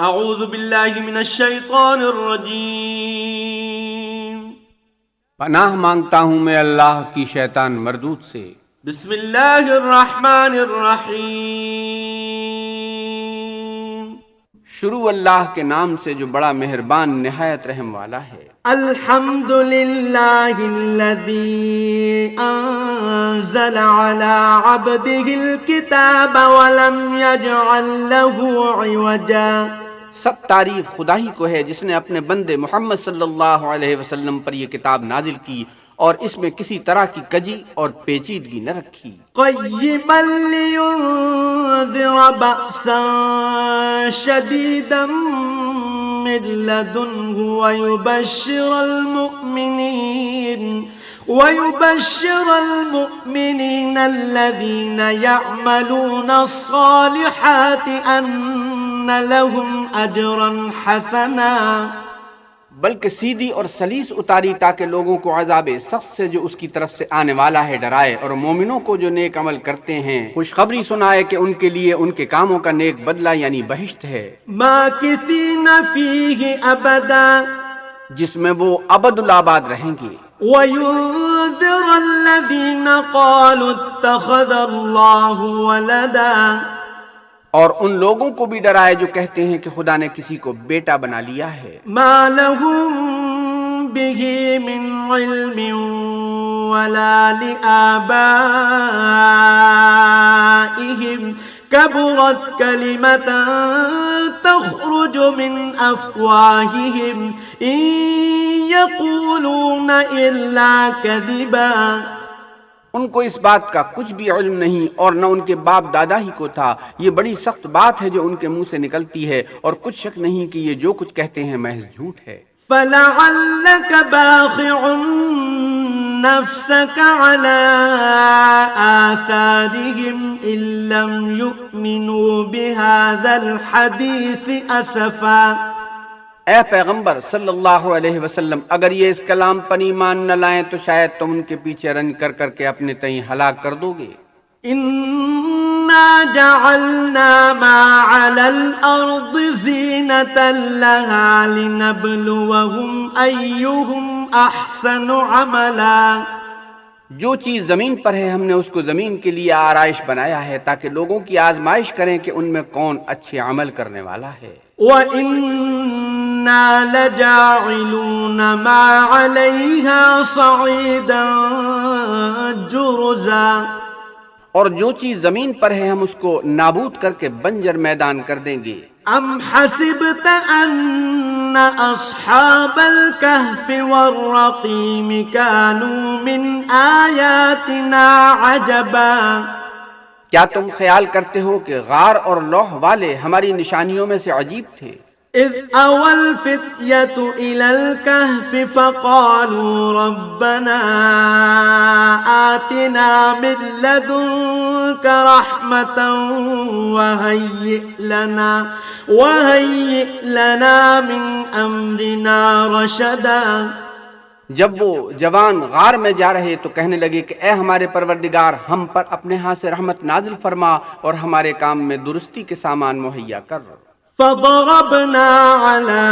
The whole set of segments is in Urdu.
اعوذ باللہ من الشیطان الرجیم پناہ مانگتا ہوں میں اللہ کی شیطان مردود سے۔ بسم اللہ الرحمن الرحیم. شروع اللہ کے نام سے جو بڑا مہربان نہایت رحم والا ہے۔ الحمد للہ الذي انزل على عبده الكتاب ولم يجعل له عوجا۔ سب تعریف خدا ہی کو ہے جس نے اپنے بندے محمد صلی اللہ علیہ وسلم پر یہ کتاب نازل کی اور اس میں کسی طرح کی کجی اور پیچیدگی نہ رکھی۔ قیما لینذر بأسا شدیدا من لدنه ويبشر المؤمنين ويبشر المؤمنين الذين يعملون الصالحات أن لهم أجرا حسنا. بلکہ سیدھی اور سلیس اتاری تاکہ لوگوں کو عذاب سخت سے جو اس کی طرف سے آنے والا ہے ڈرائے اور مومنوں کو جو نیک عمل کرتے ہیں۔ خوشخبری سنائے کہ ان کے لیے ان کے کاموں کا نیک بدلہ یعنی بہشت ہے۔ ماكثين فيه أبدا جس میں وہ ابد الآباد رہیں گے۔ وينذر الذين قالوا اتخذ الله ولدا اور ان لوگوں کو بھی ڈرائے جو کہتے ہیں کہ خدا نے کسی کو بیٹا بنا لیا ہے۔ ما لهم به من علم ولا لآبائهم كبرت كلمة تخرج من أفواههم إن يقولون إلا كذبا۔ ان کو اس بات کا کچھ بھی علم نہیں اور نہ ان کے باپ دادا ہی کو تھا۔ یہ بڑی سخت بات ہے جو ان کے منہ سے نکلتی ہے اور کچھ شک نہیں کہ یہ جو کچھ کہتے ہیں محض جھوٹ ہے۔ فلعلك باخع نفسك على آثارهم إن لم يؤمنوا بهذا الحديث أسفا۔ اے پیغمبر صلی اللہ علیہ وسلم اگر یہ اس کلام پر ایمان نہ لائیں تو شاید تم ان کے پیچھے رنج کر کر کے اپنے تئیں ہلاک کر دو گے۔ جعلنا ما على زينة لها لنبلوهم أحسن عملا۔ جو چیز زمین پر ہے ہم نے اس کو زمین کے لیے آرائش بنایا ہے تاکہ لوگوں کی آزمائش کریں کہ ان میں کون اچھے عمل کرنے والا ہے۔ وَإِنَّا لَجَاعِلُونَ مَا عَلَيْهَا صَعِيدًا جُرُزًا اور جو چیز زمین پر ہے ہم اس کو نابود کر کے بنجر میدان کر دیں گے۔ أَمْ حَسِبْتَ أَنَّ أَصْحَابَ الْكَهْفِ وَالرَّقِيمِ كَانُوا مِنْ آيَاتِنَا عَجَبًا کیا تم خیال کرتے ہو کہ غار اور لوح والے ہماری نشانیوں میں سے عجیب تھے؟ إذ أوى الفتية إلى الكهف فقالوا ربنا آتنا من لدنك رحمة وهيئ لنا وهيئ لنا من أمرنا رشدا. جب وہ جوان غار میں جا رہے تو کہنے لگے کہ اے ہمارے پروردگار ہم پر اپنے ہاں سے رحمت نازل فرما اور ہمارے کام میں درستی کے سامان مہیا کر۔ فضربنا على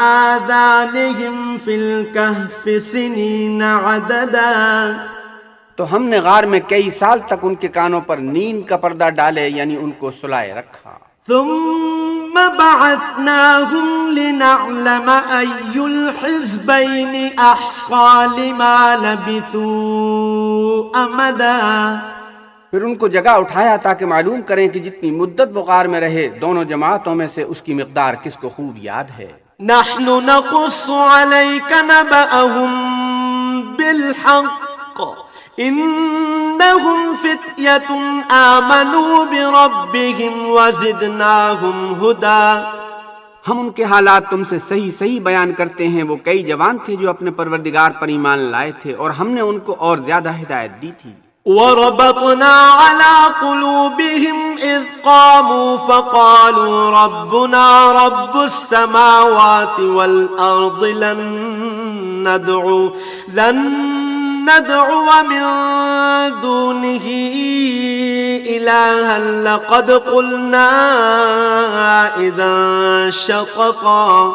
آذانهم في الكهف سنين عددا۔ تو ہم نے غار میں کئی سال تک ان کے کانوں پر نیند کا پردہ ڈالے یعنی ان کو سلائے رکھا ثم بعثناهم لنعلم أي الحزبين أحصى لما لبثوا أمدا. پھر ان کو جگہ اٹھایا تاکہ معلوم کریں کہ جتنی مدت وہ غار میں رہے دونوں جماعتوں میں سے اس کی مقدار کس کو خوب یاد ہے؟ نحن نقص عليك نبأهم بالحق. إنهم فتية آمنوا بربهم وزدناهم هدى. ہم ان کے حالات تم سے صحیح صحیح بیان کرتے ہیں وہ کئی جوان تھے جو اپنے پروردگار پر ایمان لائے تھے اور ہم نے ان کو اور زیادہ ہدایت دی تھی۔ وربطنا على قلوبهم إذ قاموا فقالوا ربنا رب السماوات والأرض لن ندعو لن ندعو من دونه إلها لقد قلنا إذا شققا.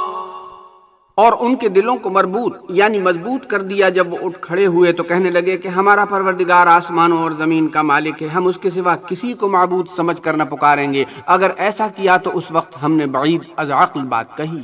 اور ان کے دلوں کو مربوط یعنی مضبوط کر دیا جب وہ اٹھ کھڑے ہوئے تو کہنے لگے کہ ہمارا پروردگار آسمانوں اور زمین کا مالک ہے ہم اس کے سوا کسی کو معبود سمجھ کر نہ پکاریں گے۔ اگر ایسا کیا تو اس وقت ہم نے بعید از عقل بات کہی۔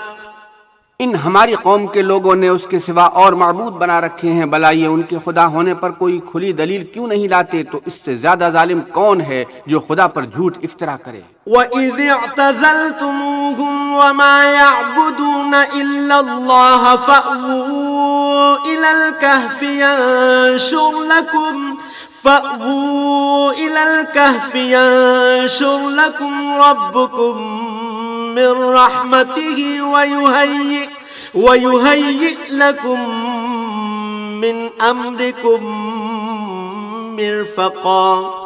ان ہماری قوم کے لوگوں نے اس کے سوا اور معبود بنا رکھے ہیں، بلا یہ ان کے خدا ہونے پر کوئی کھلی دلیل کیوں نہیں لاتے؟ تو اس سے زیادہ ظالم کون ہے جو خدا پر جھوٹ افطرا کرے؟ وَإِذِ اعْتَزَلْتُمُوهُمْ وَمَا يَعْبُدُونَ إِلَّا اللَّهَ فَأْوُوا إِلَى الْكَهْفِ يَنشُرْ لَكُمْ فَأْوُوا إِلَى الْكَهْفِ يَنشُرْ لَكُمْ رَبُّكُمْ من رحمته ويهيئ, ويهيئ لكم من أمركم مرفقا.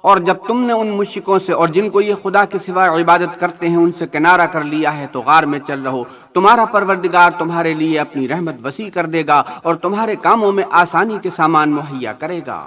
اور جب تم نے ان مشکوں سے اور جن کو یہ خدا کے سوا عبادت کرتے ہیں ان سے کنارہ کر لیا ہے تو غار میں چل رہو۔ تمہارا پروردگار تمہارے لیے اپنی رحمت وسیع کر دے گا اور تمہارے کاموں میں آسانی کے سامان مہیا کرے گا۔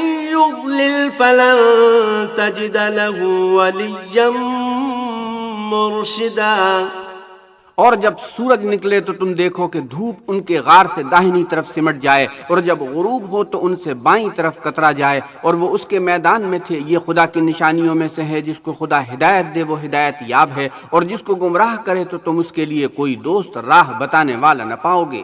يضلل فلن تجد له وليا مرشدا۔ اور جب سورج نکلے تو تم دیکھو کہ دھوپ ان کے غار سے داہنی طرف سمٹ جائے، اور جب غروب ہو تو ان سے بائیں طرف کترا جائے، اور وہ اس کے میدان میں تھے۔ یہ خدا کی نشانیوں میں سے ہے جس کو خدا ہدایت دے، وہ ہدایت یاب ہے۔ اور جس کو گمراہ کرے تو تم اس کے لیے کوئی دوست راہ بتانے والا نہ پاؤ گے۔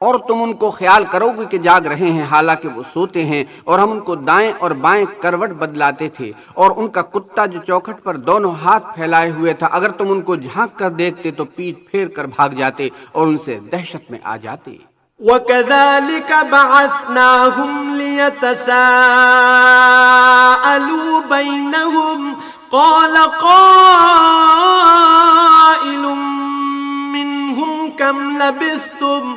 اور تم ان کو خیال کرو گے کہ جاگ رہے ہیں، حالانکہ وہ سوتے ہیں اور ہم ان کو دائیں اور بائیں کروٹ بدلاتے تھے اور ان کا کتا جو چوکھٹ پر دونوں ہاتھ پھیلائے ہوئے تھا، اگر تم ان کو جھانک کر دیکھتے تو پیٹ پھیر کر بھاگ جاتے اور ان سے دہشت میں آ جاتے۔ وَكَذَلِكَ بَعَثْنَاهُمْ لِيَتَسَاءَلُوا بَيْنَهُمْ، قَالَ قَائِلٌ مِّنْهُمْ كَمْ لَبِثْتُمْ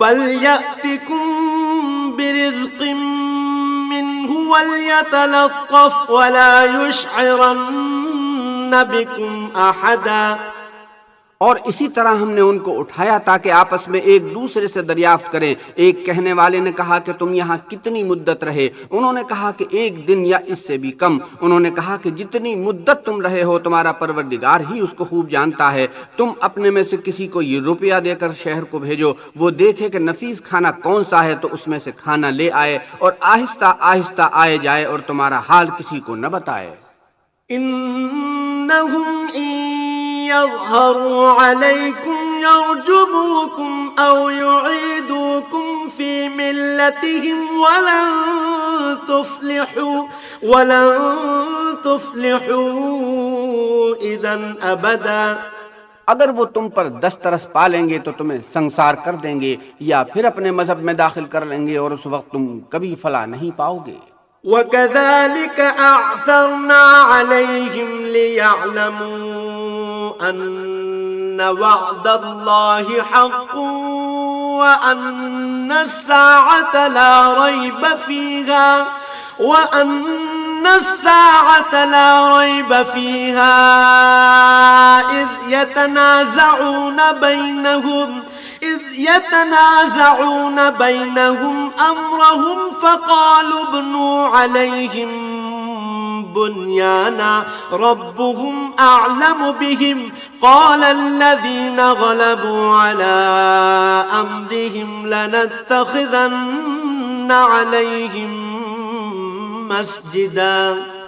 فليأتكم برزق منه وليتلطف ولا يشعرن بكم أحدا اور اسی طرح ہم نے ان کو اٹھایا تاکہ آپس میں ایک دوسرے سے دریافت کریں۔ ایک کہنے والے نے کہا کہ تم یہاں کتنی مدت رہے؟ انہوں نے کہا کہ ایک دن یا اس سے بھی کم۔ انہوں نے کہا کہ جتنی مدت تم رہے ہو، تمہارا پروردگار ہی اس کو خوب جانتا ہے۔ تم اپنے میں سے کسی کو یہ روپیہ دے کر شہر کو بھیجو۔ وہ دیکھے کہ نفیس کھانا کون سا ہے تو اس میں سے کھانا لے آئے اور آہستہ آہستہ آئے جائے اور تمہارا حال کسی کو نہ بتائے۔ يظهروا عليكم يرجموكم أو يعيدوكم في ملتهم ولن تفلحوا ولن تفلحوا إذا أبدا. اگر وہ تم پر دسترس پا لیں گے تو تمہیں سنسار کر دیں گے یا پھر اپنے مذہب میں داخل کر لیں گے اور اس وقت تم کبھی فلا نہیں پاؤ گے۔ وكذلك أعثرنا عليهم ليعلموا أن وعد الله حق وأن الساعة لا ريب فيها وأن الساعة لا ريب فيها إذ يتنازعون بينهم إذ يتنازعون بينهم أمرهم فقالوا ابنوا عليهم بنيانا ربهم أعلم بهم. قال الذين غلبوا على أمرهم لنتخذن عليهم مسجداً.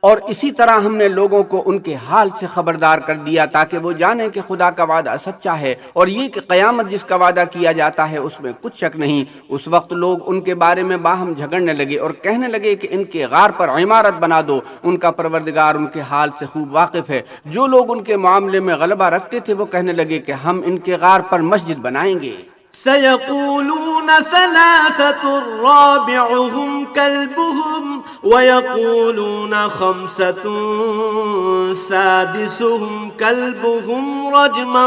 اور اسی طرح ہم نے لوگوں کو ان کے حال سے خبردار کر دیا تاکہ وہ جانیں کہ خدا کا وعدہ سچا ہے اور یہ کہ قیامت جس کا وعدہ کیا جاتا ہے اس میں کچھ شک نہیں۔ اس وقت لوگ ان کے بارے میں باہم جھگڑنے لگے اور کہنے لگے کہ ان کے غار پر عمارت بنا دو۔ ان کا پروردگار ان کے حال سے خوب واقف ہے۔ جو لوگ ان کے معاملے میں غلبہ رکھتے تھے وہ کہنے لگے کہ ہم ان کے غار پر مسجد بنائیں گے۔ سيقولون ثلاثة رابعهم كلبهم ويقولون خمسة سادسهم كلبهم رجما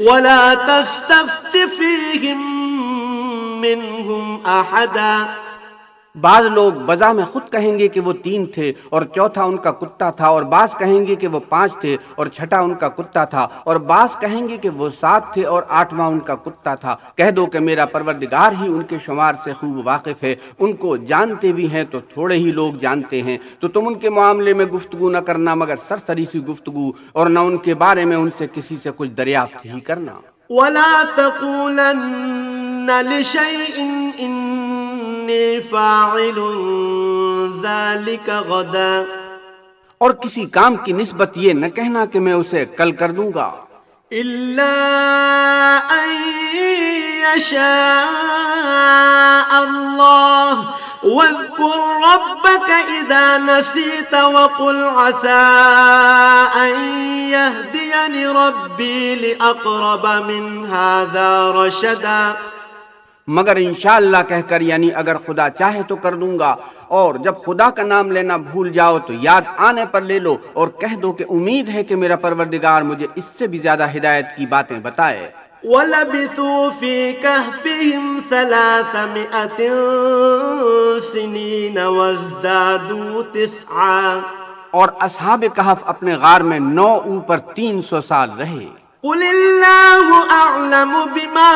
ولا تستفت فيهم منهم أحدا. بعض لوگ بزا میں خود کہیں گے کہ وہ تین تھے اور چوتھا ان کا کتا تھا اور بعض کہیں گے کہ وہ پانچ تھے اور چھٹا ان کا کتا تھا اور بعض کہیں گے کہ وہ سات تھے اور آٹھواں ان کا کتا تھا۔ کہہ دو کہ میرا پروردگار ہی ان کے شمار سے خوب واقف ہے۔ ان کو جانتے بھی ہیں تو تھوڑے ہی لوگ جانتے ہیں۔ تو تم ان کے معاملے میں گفتگو نہ کرنا مگر سرسری سی گفتگو اور نہ ان کے بارے میں ان سے کسی سے کچھ دریافت ہی کرنا۔ ولا تقولن لشيء إني فاعل ذلك غدا۔ اور کسی کام کی نسبت یہ نہ کہنا کہ میں اسے کل کر دوں گا۔ إلا أن يشاء الله۔ واذكر ربك إذا نسيت وقل عسى أن يهديني ربي لأقرب من هذا رشدا۔ مگر انشاءاللہ کہہ کر یعنی اگر خدا چاہے تو کر دوں گا۔ اور جب خدا کا نام لینا بھول جاؤ تو یاد آنے پر لے لو اور کہہ دو کہ امید ہے کہ میرا پروردگار مجھے اس سے بھی زیادہ ہدایت کی باتیں بتائے۔ ولبثوا في كهفهم ثلاثمائة سنين وازدادوا تسعا۔ اور اصحاب کہف اپنے غار میں نو اوپر تین سو سال رہے۔ قل الله أعلم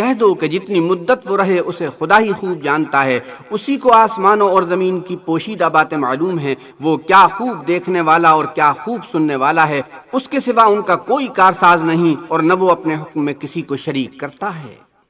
کہہ دو کہ جتنی مدت وہ رہے اسے خدا ہی خوب جانتا ہے۔ اسی کو آسمانوں اور زمین کی پوشیدہ باتیں معلوم ہیں۔ وہ کیا خوب دیکھنے والا اور کیا خوب سننے والا ہے۔ اس کے سوا ان کا کوئی کارساز نہیں اور نہ وہ اپنے حکم میں کسی کو شریک کرتا ہے۔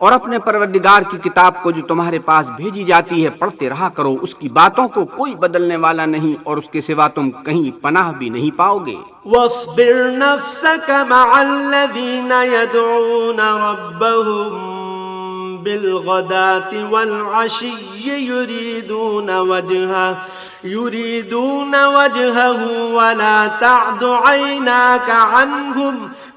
اور اپنے پروردگار کی کتاب کو جو تمہارے پاس بھیجی جاتی ہے، پڑھتے رہا کرو۔ اس کی باتوں کو کوئی بدلنے والا نہیں اور اس کے سوا تم کہیں پناہ بھی نہیں پاؤ گے۔ واصبر نفسك مع الذين يدعون ربهم بالغداة والعشي يريدون وجهه يريدون وجهه ولا تعد عيناك عنهم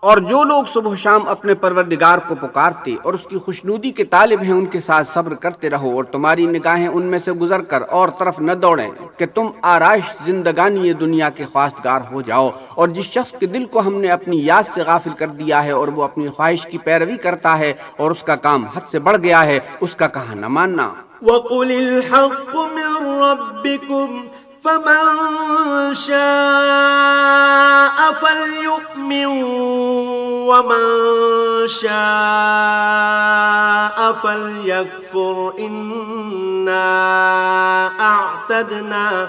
اور جو لوگ صبح و شام اپنے پروردگار کو پکارتے اور اس کی خوشنودی کے طالب ہیں، ان کے ساتھ صبر کرتے رہو اور تمہاری نگاہیں ان میں سے گزر کر اور طرف نہ دوڑیں کہ تم آرائش زندگانی دنیا کے خواستگار ہو جاؤ۔ اور جس شخص کے دل کو ہم نے اپنی یاد سے غافل کر دیا ہے اور وہ اپنی خواہش کی پیروی کرتا ہے اور اس کا کام حد سے بڑھ گیا ہے، اس کا کہاں نہ ماننا۔ وَقُلِ الْحَقُّ مِن رَبِّكُمْ فمن شاء فليؤمن ومن شاء فليكفر إنا أعتدنا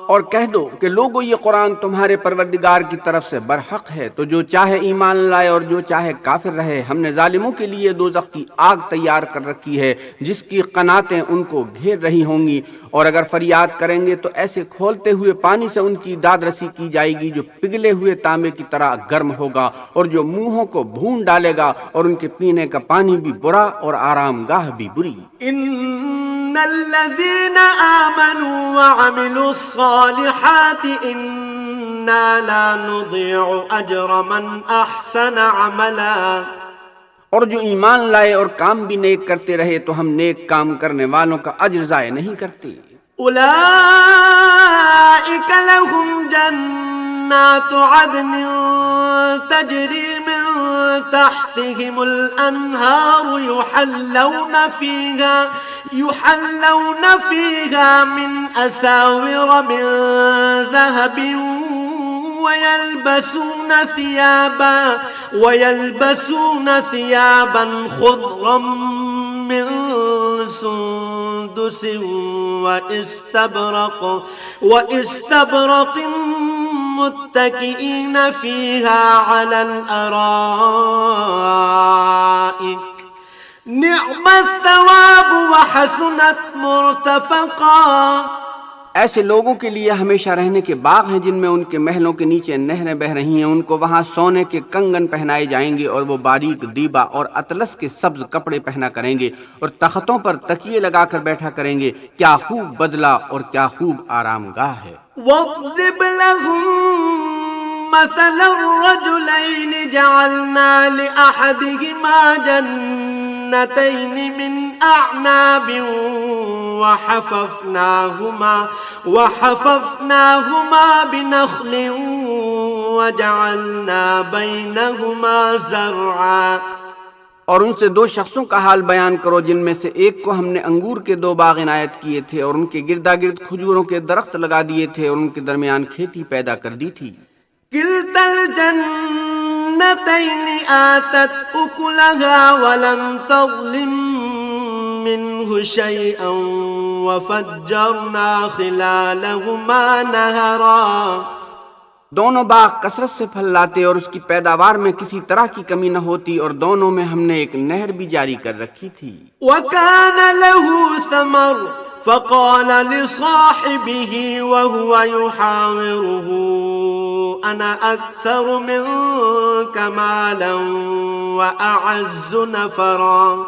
اور کہہ دو کہ لوگو، یہ قرآن تمہارے پروردگار کی طرف سے برحق ہے۔ تو جو چاہے ایمان لائے اور جو چاہے کافر رہے، ہم نے ظالموں کے لیے دو کی آگ تیار کر رکھی ہے، جس کی قناتیں ان کو گھیر رہی ہوں گی۔ اور اگر فریاد کریں گے تو ایسے کھولتے ہوئے پانی سے ان کی داد رسی کی جائے گی جو پگھلے ہوئے تانبے کی طرح گرم ہوگا اور جو منہوں کو بھون ڈالے گا اور ان کے پینے کا پانی بھی برا اور آرام گاہ بھی بری۔ ان الذين آمنوا وعملوا الصالحات إنا لا نضيع أجر من أحسن عملا۔ اور جو ایمان لائے اور کام بھی نیک کرتے رہے تو ہم نیک کام کرنے والوں کا اجر ضائع نہیں کرتے۔ اولئك لهم جنات عدن تجري من تحتهم الأنهار يحلون فيها يحلون فيها من أساور من ذهب ويلبسون ثيابا ويلبسون ثيابا خضرا من سندس واستبرق واستبرق متكئين فيها على الأرائك نعم الثواب وحسنت مرتفقا. ایسے لوگوں کے لیے ہمیشہ رہنے کے باغ ہیں جن میں ان کے محلوں کے نیچے نہریں بہ رہی ہیں۔ ان کو وہاں سونے کے کنگن پہنائے جائیں گے اور وہ باریک دیبا اور اطلس کے سبز کپڑے پہنا کریں گے اور تختوں پر تکیے لگا کر بیٹھا کریں گے۔ کیا خوب بدلہ اور کیا خوب آرام گاہ ہے۔ وَاضْرِبْ لَهُمْ مَثَلَ الرَّجُلَيْنِ جَعَلْنَا لِأَحَدِهِمَا جَنَّتَيْنِ مِنْ أَعْنَابٍ وحففناهما وحففناهما بنخل وجعلنا بينهما زرعا. اور ان سے دو شخصوں کا حال بیان کرو جن میں سے ایک کو ہم نے انگور کے دو باغ عنایت کیے تھے اور ان کے گردا گرد کھجوروں کے درخت لگا دیے تھے اور ان کے درمیان کھیتی پیدا کر دی تھی۔ جنتین آتت اکلها ولم تظلم منه شيئا وفجرنا خلالهما نهرا دونوں باغ کثرت سے پھل لاتے اور اس کی پیداوار میں کسی طرح کی کمی نہ ہوتی اور دونوں میں ہم نے ایک نہر بھی جاری کر رکھی تھی۔ وَكَانَ لَهُ ثَمَرُ فَقَالَ لِصَاحِبِهِ وَهُوَ يُحَاوِرُهُ أَنَا أَكْثَرُ مِنْكَ مَالًا وَأَعَزُّ نَفَرًا.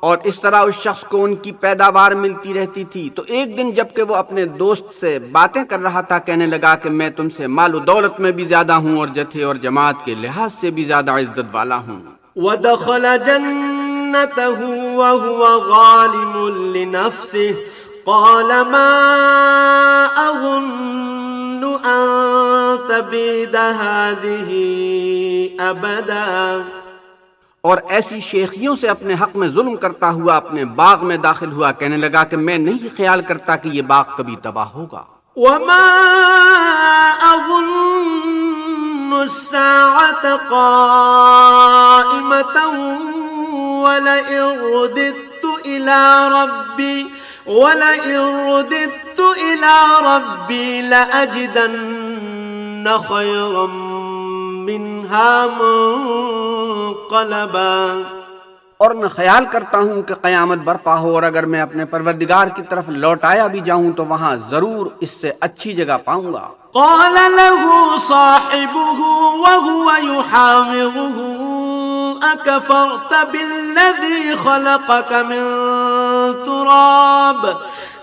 اور اس طرح اس شخص کو ان کی پیداوار ملتی رہتی تھی۔ تو ایک دن جبکہ وہ اپنے دوست سے باتیں کر رہا تھا کہنے لگا کہ میں تم سے مال و دولت میں بھی زیادہ ہوں اور جتھے اور جماعت کے لحاظ سے بھی زیادہ عزت والا ہوں۔ ودخل جنته وهو ظالم لنفسه۔ قال ما أظن أن تبيد هذه أبداً۔ اور ایسی شیخیوں سے اپنے حق میں ظلم کرتا ہوا اپنے باغ میں داخل ہوا کہنے لگا کہ میں نہیں خیال کرتا کہ یہ باغ کبھی تباہ ہوگا۔ وما اظن الساعة قائمة ولئن رددت الى ربي ولئن رددت إلى ربي لأجدن خيرا منها منقلبا اور میں خیال کرتا ہوں کہ قیامت برپا ہو اور اگر میں اپنے پروردگار کی طرف لوٹایا بھی جاؤں تو وہاں ضرور اس سے اچھی جگہ پاؤں گا۔ قال له صاحبه وهو يحاوره أكفرت بالذي خلقك من تراب.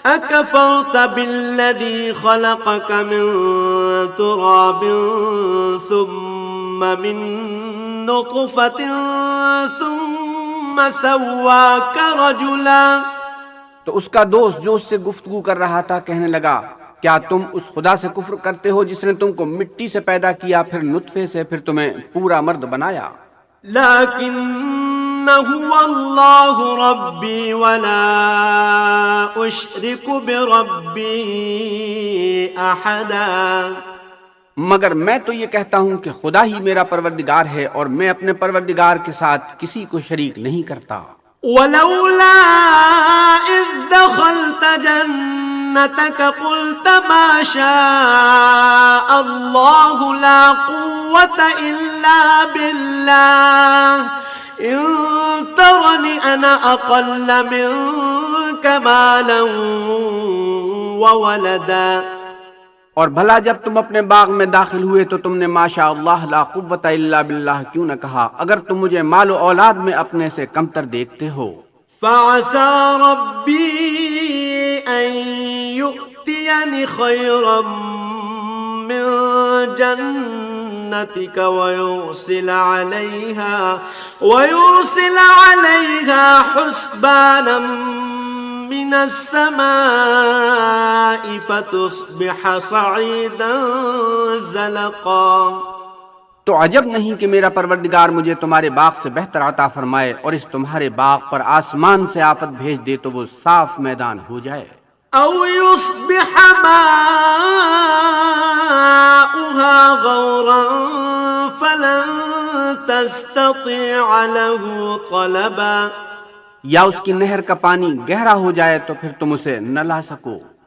أكفرت بالذي خلقك من تراب ثم من نطفة ثم سواك رجلا. تو اس کا دوست جو اس سے گفتگو کر رہا تھا کہنے لگا کیا تم اس خدا سے کفر کرتے ہو جس نے تم کو مٹی سے پیدا کیا پھر نطفے سے پھر تمہیں پورا مرد بنایا؟ لكن هو الله ربي ولا أشرك بربي أحدا مگر میں تو یہ کہتا ہوں کہ خدا ہی میرا پروردگار ہے اور میں اپنے پروردگار کے ساتھ کسی کو شریک نہیں کرتا۔ ولولا إذ دخلت جنتك قلت ما شاء الله لا قوة إلا بالله إن ترني أنا أقل منك مالا وولدا. اور بھلا جب تم اپنے باغ میں داخل ہوئے تو تم نے ماشاء اللہ لا قوت الا باللہ کیوں نہ کہا اگر تم مجھے مال و اولاد میں اپنے سے کمتر دیکھتے ہو۔ فعسى ربي أن يؤتيني خيرا من جنتك ويرسل عليها ويرسل عليها حسبانا من السماء فتصبح صعيدا زلقا. تو عجب نہیں کہ میرا پروردگار مجھے تمہارے باغ سے بہتر عطا فرمائے اور اس تمہارے باغ پر آسمان سے آفت بھیج دے تو وہ صاف میدان ہو جائے۔ أو يصبح ماؤها غورا فلن تستطيع له طلبا۔ یا اس کی نہر کا پانی گہرا ہو جائے تو پھر تم اسے نہ لا سکو۔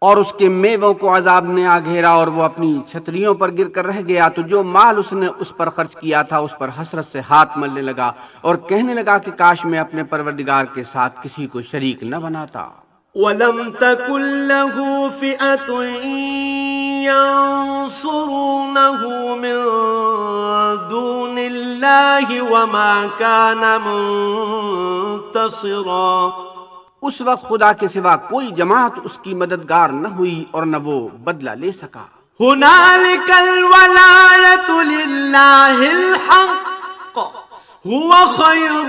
اور اس کے میووں کو عذاب نے آ گھیرا اور وہ اپنی چھتریوں پر گر کر رہ گیا تو جو مال اس نے اس پر خرچ کیا تھا اس پر حسرت سے ہاتھ ملنے لگا اور کہنے لگا کہ کاش میں اپنے پروردگار کے ساتھ کسی کو شریک نہ بناتا۔ ولم تكن له فئة ينصرونه من دون الله وما كان منتصرا۔ اس وقت خدا کے سوا کوئی جماعت اس کی مددگار نہ ہوئی اور نہ وہ بدلہ لے سکا۔ هنالك الولاية لله الحق هو خير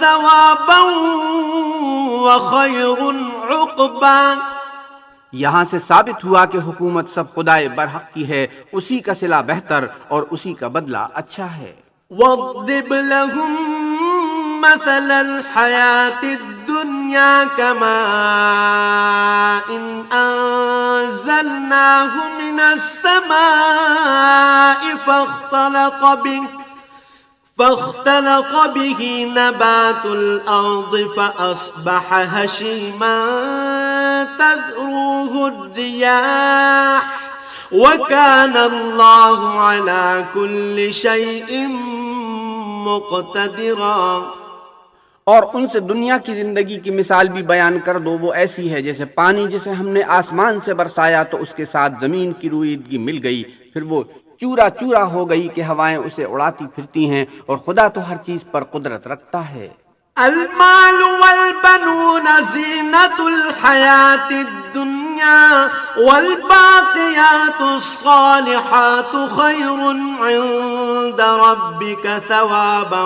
ثوابا وخير عقبا۔ یہاں سے ثابت ہوا کہ حکومت سب خدائے برحق کی ہے اسی کا صلہ بہتر اور اسی کا بدلہ اچھا ہے۔ واضرب لهم مثل الحياة الدنيا كماء إن أنزلناه من السماء فاختلط به فاختلط به نبات الأرض فأصبح هشيما تذروه الرياح وكان الله على كل شيء مقتدرا. اور ان سے دنیا کی زندگی کی مثال بھی بیان کر دو، وہ ایسی ہے جیسے پانی جسے ہم نے آسمان سے برسایا تو اس کے ساتھ زمین کی رویدگی مل گئی۔ پھر وہ چورا چورا ہو گئی کہ ہوائیں اسے اڑاتی پھرتی ہیں اور خدا تو ہر چیز پر قدرت رکھتا ہے۔ المال والبنون زینت الحیات الدنیا۔ الدنيا والباقيات الصالحات خير عند ربك ثوابا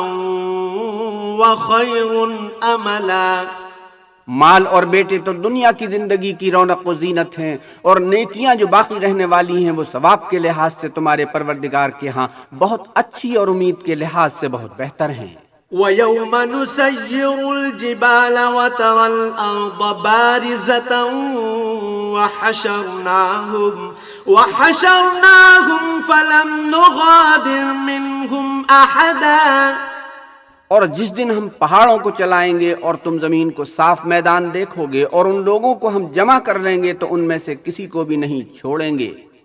وخير أملا. مال اور بیٹے تو دنیا کی زندگی کی رونق و زینت ہیں اور نیکیاں جو باقی رہنے والی ہیں وہ ثواب کے لحاظ سے تمہارے پروردگار کے ہاں بہت اچھی اور امید کے لحاظ سے بہت بہتر ہیں۔ ويوم نسير الجبال وترى الأرض بارزة وحشرناهم وحشرناهم فلم نغادر منهم أحدا اور جس دن ہم پہاڑوں کو چلائیں گے اور تم زمین کو صاف میدان دیکھو گے اور ان لوگوں کو ہم جمع کر لیں گے تو ان میں سے کسی کو بھی نہیں چھوڑیں گے۔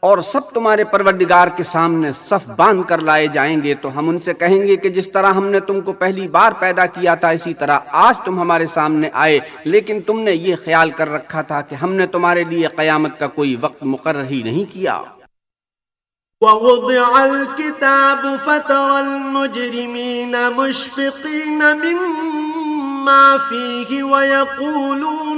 اور سب تمہارے پروردگار کے سامنے صف باندھ کر لائے جائیں گے تو ہم ان سے کہیں گے کہ جس طرح ہم نے تم کو پہلی بار پیدا کیا تھا، اسی طرح آج تم ہمارے سامنے آئے۔ لیکن تم نے یہ خیال کر رکھا تھا کہ ہم نے تمہارے لیے قیامت کا کوئی وقت مقرر ہی نہیں کیا۔ ووضع الكتاب فترى المجرمين مشفقين مما فيه ويقولون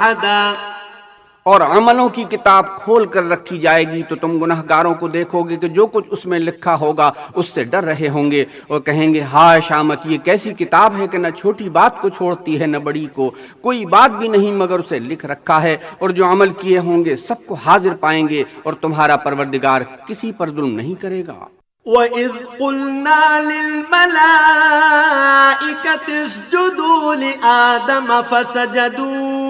أحدا اور عملوں کی کتاب کھول کر رکھی جائے گی تو تم گناہ گاروں کو دیکھو گے کہ جو کچھ اس میں لکھا ہوگا اس سے ڈر رہے ہوں گے۔ اور کہیں گے، ہائے شامت، یہ کیسی کتاب ہے کہ نہ چھوٹی بات کو چھوڑتی ہے، نہ بڑی کو۔ کوئی بات بھی نہیں مگر اسے لکھ رکھا ہے۔ اور جو عمل کیے ہوں گے، سب کو حاضر پائیں گے۔ اور تمہارا پروردگار کسی پر ظلم نہیں کرے گا۔ وَإِذْ قُلْنَا لِلْمَلَائِكَةِ اسْجُدُوا لِآدَمَ فَسَجَدُوا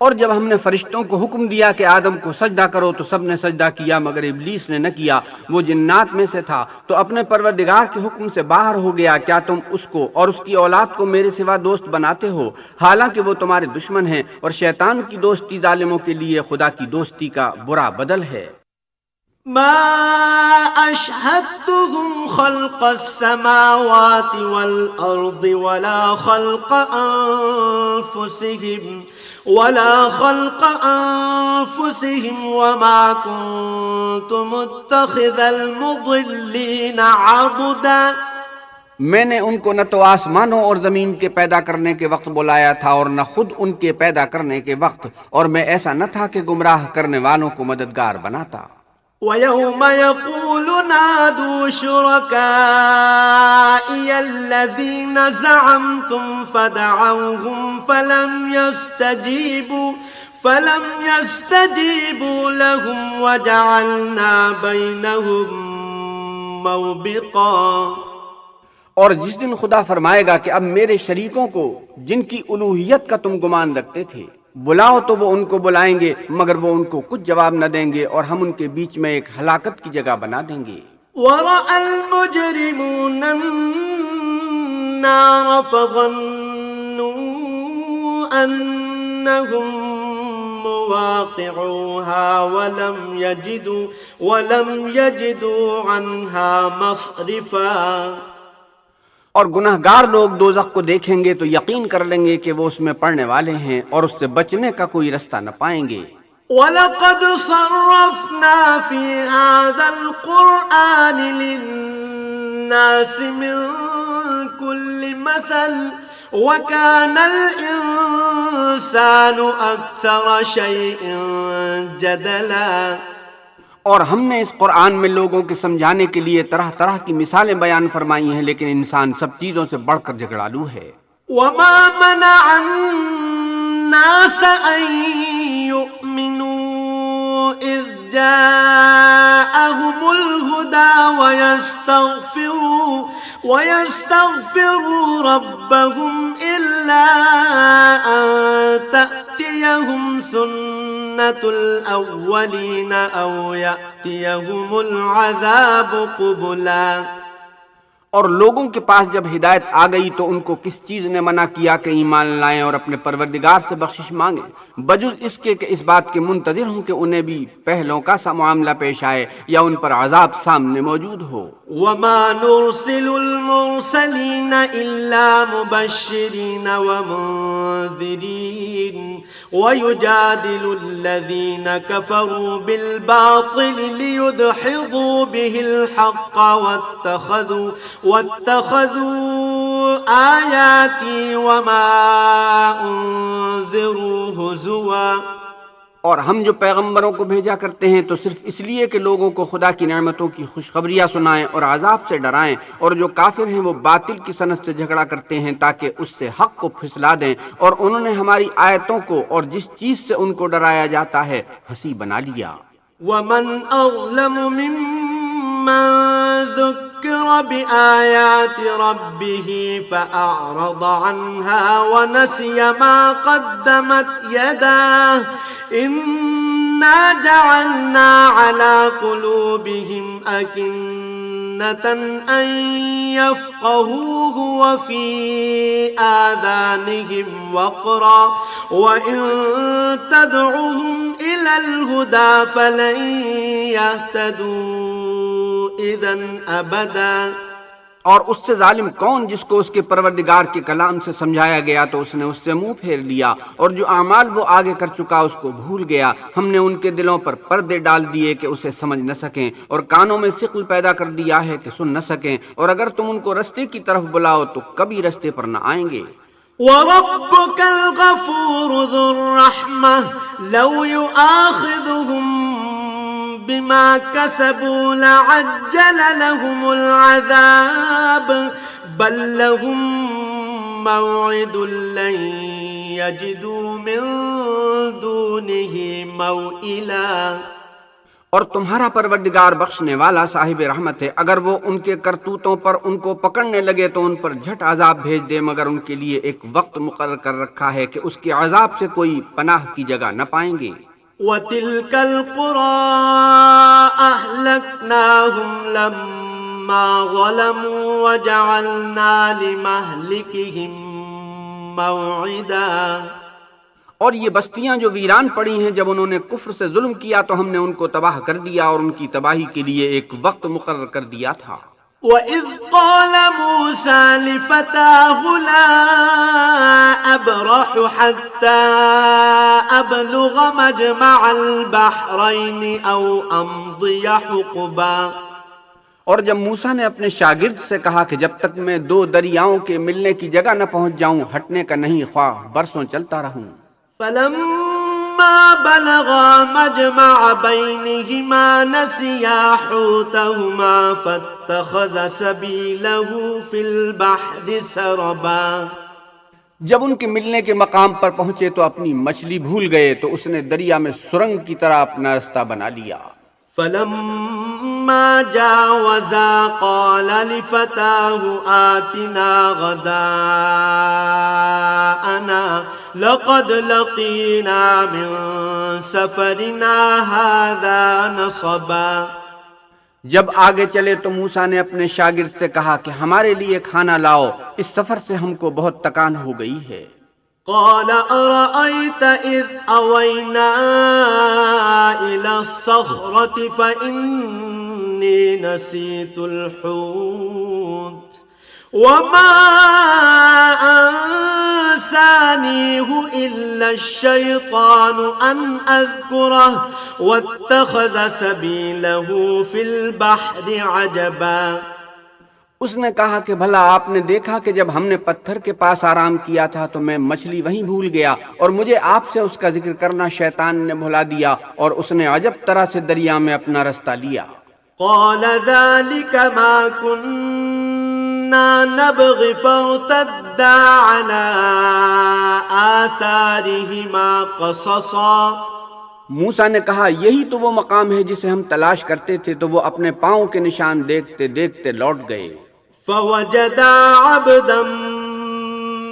اور جب ہم نے فرشتوں کو حکم دیا کہ آدم کو سجدہ کرو تو سب نے سجدہ کیا، مگر ابلیس نے نہ کیا۔ وہ جنات میں سے تھا۔ تو اپنے پروردگار کے حکم سے باہر ہو گیا۔ کیا تم اس کو اور اس کی اولاد کو میرے سوا دوست بناتے ہو؟ حالانکہ وہ تمہارے دشمن ہیں اور شیطان کی دوستی ظالموں کے لیے خدا کی دوستی کا برا بدل ہے۔ ما أشهدتهم خلق السماوات والأرض ولا خلق أنفسهم ولا خلق أنفسهم وما كنت متخذ المضلين عبدا میں نے ان کو نہ تو آسمانوں اور زمین کے پیدا کرنے کے وقت بلایا تھا اور نہ خود ان کے پیدا کرنے کے وقت اور میں ایسا نہ تھا کہ گمراہ کرنے والوں کو مددگار بناتا۔ ويوم يقول نادوا شركائي الذين زعمتم فدعوهم فلم يستجيبوا فلم يستجيبوا لهم وجعلنا بينهم موبقا۔ اور جس دن خدا فرمائے گا کہ اب میرے شریکوں کو جن کی الوہیت کا تم گمان رکھتے تھے بلاؤ تو وہ ان کو بلائیں گے، مگر وہ ان کو کچھ جواب نہ دیں گے اور ہم ان کے بیچ میں ایک ہلاکت کی جگہ بنا دیں گے۔ ولم يجدوا ولم يجدوا عنها مصرفا۔ اور گناہ گار لوگ دوزخ کو دیکھیں گے تو یقین کر لیں گے کہ وہ اس میں پڑھنے والے ہیں اور اس سے بچنے کا کوئی رستہ نہ پائیں گے۔ وَلَقَدْ صَرَّفْنَا فِي هَذَا الْقُرْآنِ لِلنَّاسِ مِن كُلِّ مَثَلٍ وَكَانَ الْإِنسَانُ أَكْثَرَ شَيْءٍ جَدَلًا اور ہم نے اس قرآن میں لوگوں کے سمجھانے کے لیے طرح طرح کی مثالیں بیان فرمائی ہیں، لیکن انسان سب چیزوں سے بڑھ کر جھگڑالو ہے۔ وما منع الناس أن يؤمنوا إذ جاءهم الهدى ويستغفروا ويستغفروا ربهم إلا أن تأتيهم سنة الأولين أو يأتيهم العذاب قبلاً اور لوگوں کے پاس جب ہدایت آ گئی تو ان کو کس چیز نے منع کیا کہ ایمان لائیں اور اپنے پروردگار سے بخشش مانگیں؟ بجز اس کے کہ اس بات کے منتظر ہوں کہ انہیں بھی پہلوں کا سا معاملہ پیش آئے یا ان پر عذاب سامنے موجود ہو۔ وما نرسل المرسلین الا مبشرین ومنذرین ويجادل الذين كفروا بالباطل ليدحضوا به الحق واتخذوا واتخذوا آياتي وما أنذروا هزوا اور ہم جو پیغمبروں کو بھیجا کرتے ہیں تو صرف اس لیے کہ لوگوں کو خدا کی نعمتوں کی خوشخبریاں سنائیں اور عذاب سے ڈرائیں اور جو کافر ہیں وہ باطل کی صنعت سے جھگڑا کرتے ہیں تاکہ اس سے حق کو پھسلا دیں اور انہوں نے ہماری آیتوں کو اور جس چیز سے ان کو ڈرایا جاتا ہے ہنسی بنا لیا۔ ومن اظلم ممن من ذكر بآيات ربه فأعرض عنها ونسي ما قدمت يداه. إنا جعلنا على قلوبهم أكنا أكنة أن يفقهوه وفي آذانهم وقرا. وإن تدعوهم إلى الهدى فلن يهتدوا إذا أبداً. اور اس سے ظالم کون جس کو اس کے پروردگار کے کلام سے سمجھایا گیا تو اس نے اس سے منہ پھیر لیا اور جو اعمال وہ آگے کر چکا اس کو بھول گیا۔ ہم نے ان کے دلوں پر پردے ڈال دیے کہ اسے سمجھ نہ سکیں اور کانوں میں سقل پیدا کر دیا ہے کہ سن نہ سکیں۔ اور اگر تم ان کو رستے کی طرف بلاؤ تو کبھی رستے پر نہ آئیں گے۔ وَرَبُّكَ الْغَفُورُ ذُو الرَّحْمَةِ لَوْ يُؤَاخِذُهُمْ بما كسبوا لعجل لهم العذاب. بل لهم موعد لن يجدوا من دونه موئلا. اور تمہارا پروردگار بخشنے والا صاحب رحمت ہے، اگر وہ ان کے کرتوتوں پر ان کو پکڑنے لگے تو ان پر جھٹ عذاب بھیج دے، مگر ان کے لیے ایک وقت مقرر کر رکھا ہے کہ اس کے عذاب سے کوئی پناہ کی جگہ نہ پائیں گے۔ وتلك القرى أهلكناهم لما ظلموا وجعلنا لمهلكهم موعدا. اور یہ بستیاں جو ویران پڑی ہیں، جب انہوں نے کفر سے ظلم کیا تو ہم نے ان کو تباہ کر دیا اور ان کی تباہی کے لیے ایک وقت مقرر کر دیا تھا۔ وَإِذْ قَالَ مُوسَى لِفَتَاهُ لَا أَبْرَحُ حَتَّى أَبْلُغَ مَجْمَعَ الْبَحْرَيْنِ أَوْ أَمْضِيَ حُقُبًا اور جب موسیٰ نے اپنے شاگرد سے کہا کہ جب تک میں دو دریاؤں کے ملنے کی جگہ نہ پہنچ جاؤں ہٹنے کا نہیں خواہ برسوں چلتا رہوں۔ فَلَمَّا بلغا مجمع بينهما نسيا حوتهما فاتخذ سبيله في البحر سربا جب ان کے ملنے کے مقام پر پہنچے تو اپنی مچھلی بھول گئے تو اس نے دریا میں سرنگ کی طرح اپنا رستہ بنا لیا۔ فلما جاوزا قال لفتاه آتنا غداءنا لقد لقينا من سفرنا هذا نصبا. جب آگے چلے تو موسا نے اپنے شاگرد سے کہا کہ ہمارے لیے کھانا لاؤ اس سفر سے ہم کو بہت تکان ہو گئی ہے۔ قال أرأيت إذ أوينا إلى الصخرة فإني نسيت الحوت۔ وما أنسانيه إلا الشيطان أن أذكره واتخذ سبيله في البحر عجباً۔ اس نے کہا کہ بھلا آپ نے دیکھا کہ جب ہم نے پتھر کے پاس آرام کیا تھا تو میں مچھلی وہیں بھول گیا اور مجھے آپ سے اس کا ذکر کرنا شیطان نے بھلا دیا اور اس نے عجب طرح سے دریا میں اپنا رستہ لیا۔ قال ذلك ما كنا كنا نبغي فارتدا على آثارهما قصصا موسا نے کہا یہی تو وہ مقام ہے جسے ہم تلاش کرتے تھے تو وہ اپنے پاؤں کے نشان دیکھتے دیکھتے لوٹ گئے۔ فوجدا عبدا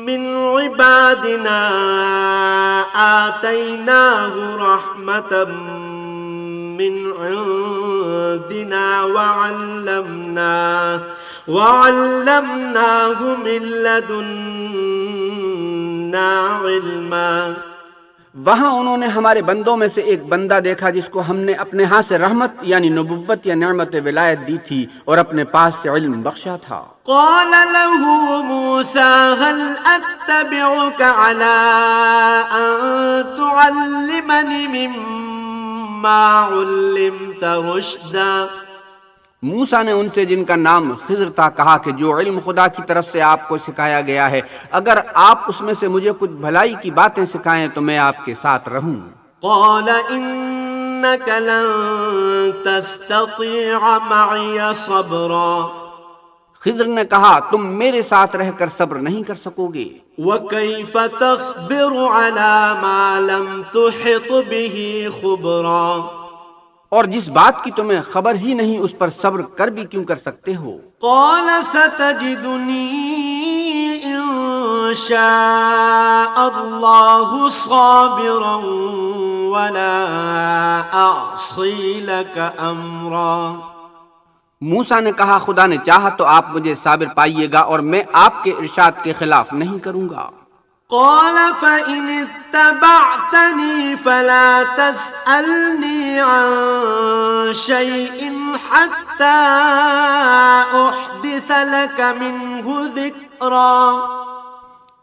من عبادنا آتيناه رحمة من عندنا وعلمناه وعلمناه من لدنا علما۔ وہاں انہوں نے ہمارے بندوں میں سے ایک بندہ دیکھا جس کو ہم نے اپنے ہاں سے رحمت یعنی نبوت یا نعمت ولایت دی تھی اور اپنے پاس سے علم بخشا تھا۔ قال له موسى هل أتبعك على أن تعلمني مما علمت رشدا؟ موسا نے ان سے جن کا نام خضر تھا کہا کہ جو علم خدا کی طرف سے آپ کو سکھایا گیا ہے اگر آپ اس میں سے مجھے کچھ بھلائی کی باتیں سکھائیں تو میں آپ کے ساتھ رہوں۔ قال إنك لن تستطيع معي صبرا۔ خضر نے کہا تم میرے ساتھ رہ کر صبر نہیں کر سکو گے۔ وكيف تصبر على ما لم تحط به خبرا۔ اور جس بات کی تمہیں خبر ہی نہیں اس پر صبر کر بھی کیوں کر سکتے ہو؟ قال ستجدني إن شاء الله صابرا ولا أعصي لك أمرا موسا نے کہا خدا نے چاہا تو آپ مجھے صابر پائیے گا اور میں آپ کے ارشاد کے خلاف نہیں کروں گا۔ قال فإن اتبعتني فلا تسألني عن شيء حتى أحدث لك منه ذكرا۔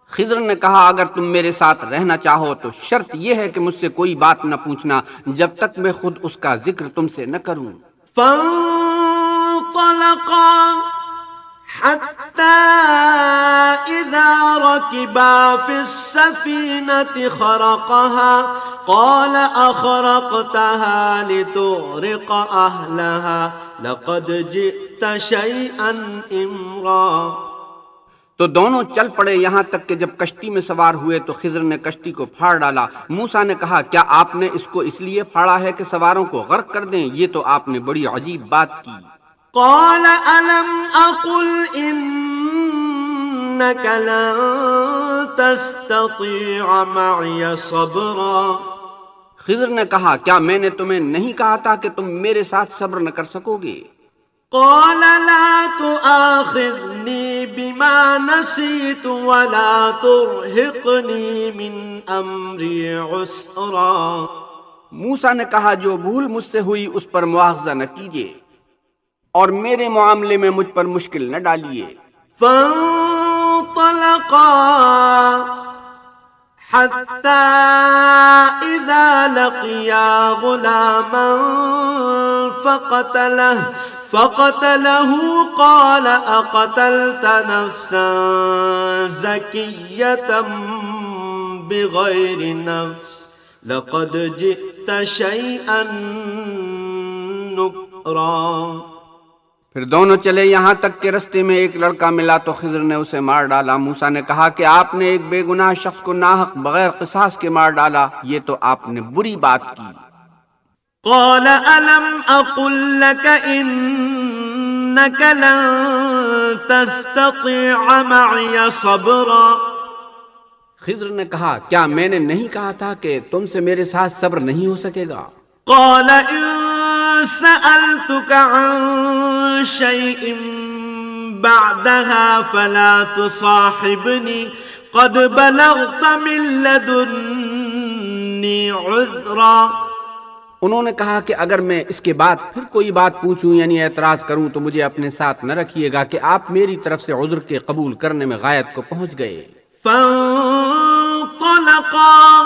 خضر نے کہا اگر تم میرے ساتھ رہنا چاہو تو شرط یہ ہے کہ مجھ سے کوئی بات نہ پوچھنا جب تک میں خود اس کا ذکر تم سے نہ کروں۔ فانطلقا۔ حتى إذا ركبا في السفينة خرقها، قال أخرقتها لتغرق أهلها، لقد جئت شيئا إمرا. تو دونوں چل پڑے یہاں تک کہ جب کشتی میں سوار ہوئے تو خضر نے کشتی کو پھاڑ ڈالا۔ موسا نے کہا، کیا آپ نے اس کو اس لیے پھاڑا ہے کہ سواروں کو غرق کر دیں؟ یہ تو آپ نے بڑی عجیب بات کی۔ قال ألم أقل إنك لن تستطيع معي صبرا خضر نے کہا کیا میں نے تمہیں نہیں کہا تھا کہ تم میرے ساتھ صبر نہ کر سکو گے؟ قال لا تؤاخذني بما نسيت ولا ترهقني من أمري عسرا۔ موسا نے کہا جو بھول مجھ سے ہوئی اس پر مواخذہ نہ کیجیے اور میرے معاملے میں مجھ پر مشکل نہ ڈالیے۔ فانطلقا حتى إذا لقيا غلاما فقتله فقتله قال أقتلت نفسا زكية بغير نفس؟ لقد جئت شيئا نكرا۔ پھر دونوں چلے یہاں تک کہ رستے میں ایک لڑکا ملا تو خضر نے اسے مار ڈالا۔ موسا نے کہا کہ آپ نے ایک بے گناہ شخص کو ناحق بغیر قصاص کے مار ڈالا۔ یہ تو آپ نے بری بات کی۔ قال ألم أقل لك إنك لن تستطيع معي صبرا؟ خضر نے کہا کیا میں نے نہیں کہا تھا کہ تم سے میرے ساتھ صبر نہیں ہو سکے گا؟ قال إن سألتك عن شيء بعدها فلا تصاحبني. قد بلغت من لدني عذرا. انہوں نے کہا کہ اگر میں اس کے بعد پھر کوئی بات پوچھوں یعنی اعتراض کروں تو مجھے اپنے ساتھ نہ رکھیے گا کہ آپ میری طرف سے عذر کے قبول کرنے میں غایت کو پہنچ گئے۔ فانطلقا.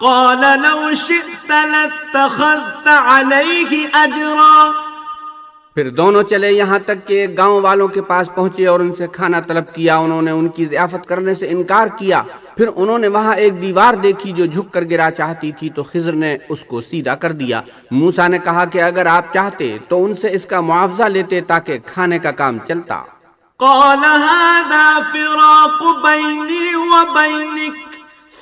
قال لو شئت لاتخذت عليه أجرا. پھر دونوں چلے یہاں تک کہ گاؤں والوں کے پاس پہنچے اور ان سے کھانا طلب کیا انہوں نے ان کی ضیافت کرنے سے انکار کیا۔ پھر انہوں نے وہاں ایک دیوار دیکھی جو جھک کر گرا چاہتی تھی تو خضر نے اس کو سیدھا کر دیا۔ موسا نے کہا کہ اگر آپ چاہتے تو ان سے اس کا معاوضہ لیتے تاکہ کھانے کا کام چلتا۔ قال هذا فراق بيني وبينك.